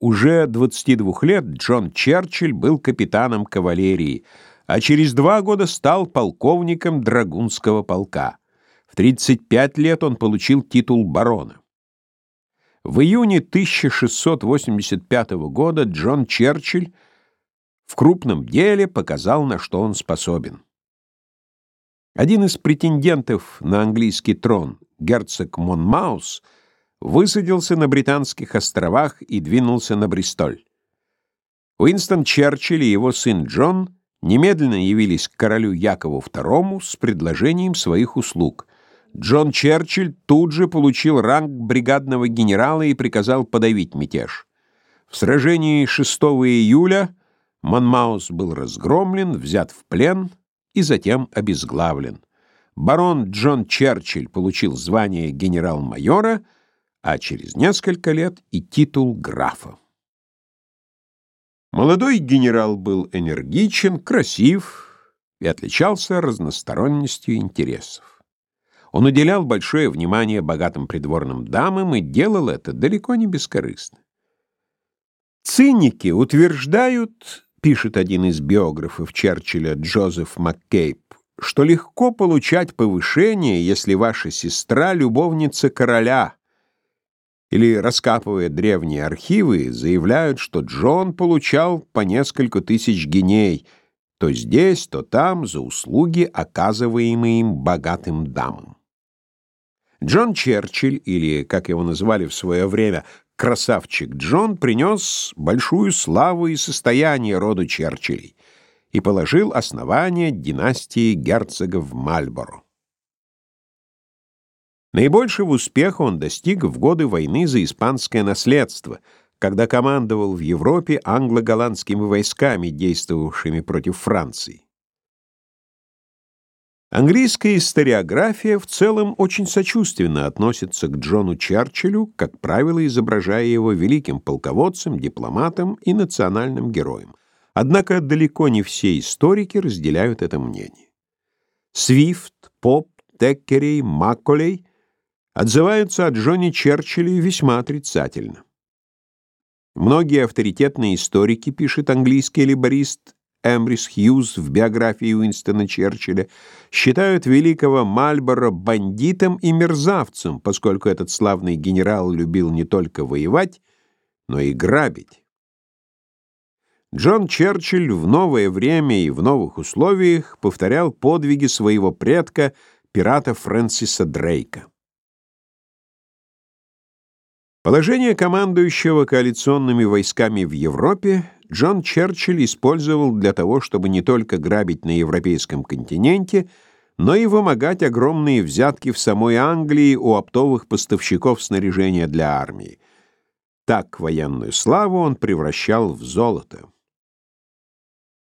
Уже 22 лет Джон Черчилль был капитаном кавалерии, а через два года стал полковником драгунского полка. В 35 лет он получил титул барона. В июне 1685 года Джон Черчилль в крупном деле показал, на что он способен. Один из претендентов на английский трон, герцог Монмаус, высадился на Британских островах и двинулся на Бристоль. Уинстон Черчилль и его сын Джон немедленно явились к королю Якову II с предложением своих услуг. Джон Черчилль тут же получил ранг бригадного генерала и приказал подавить мятеж. В сражении 6 июля Монмаус был разгромлен, взят в плен и затем обезглавлен. Барон Джон Черчилль получил звание генерал-майора, а через несколько лет и титул графа. Молодой генерал был энергичен, красив и отличался разносторонностью интересов. Он уделял большое внимание богатым придворным дамам и делал это далеко не бескорыстно. Циники утверждают, пишет один из биографов Черчилля Джозеф Маккейб, что легко получать повышение, если ваша сестра — любовница короля. Или, раскапывая древние архивы, заявляют, что Джон получал по несколько тысяч геней, то здесь, то там, за услуги, оказываемые им богатым дамам. Джон Черчилль, или, как его называли в свое время, красавчик Джон принес большую славу и состояние роду Черчиллей и положил основание династии герцогов Мальборо. Наибольшего успеха он достиг в годы войны за испанское наследство, когда командовал в Европе англо-голландскими войсками, действовавшими против Франции. Английская историография в целом очень сочувственно относится к Джону Черчиллю, как правило, изображая его великим полководцем, дипломатом и национальным героем. Однако далеко не все историки разделяют это мнение. Свифт, Поп, Теккерей, Макколей отзываются о Джоне Черчилле весьма отрицательно. Многие авторитетные историки, пишет английский либорист Эмрис Хьюз в биографии Уинстона Черчилля считают великого Мальборо бандитом и мерзавцем, поскольку этот славный генерал любил не только воевать, но и грабить. Джон Черчилль в новое время и в новых условиях повторял подвиги своего предка, пирата Фрэнсиса Дрейка. Положение командующего коалиционными войсками в Европе Джон Черчилль использовал для того, чтобы не только грабить на европейском континенте, но и вымогать огромные взятки в самой Англии у оптовых поставщиков снаряжения для армии. Так военную славу он превращал в золото.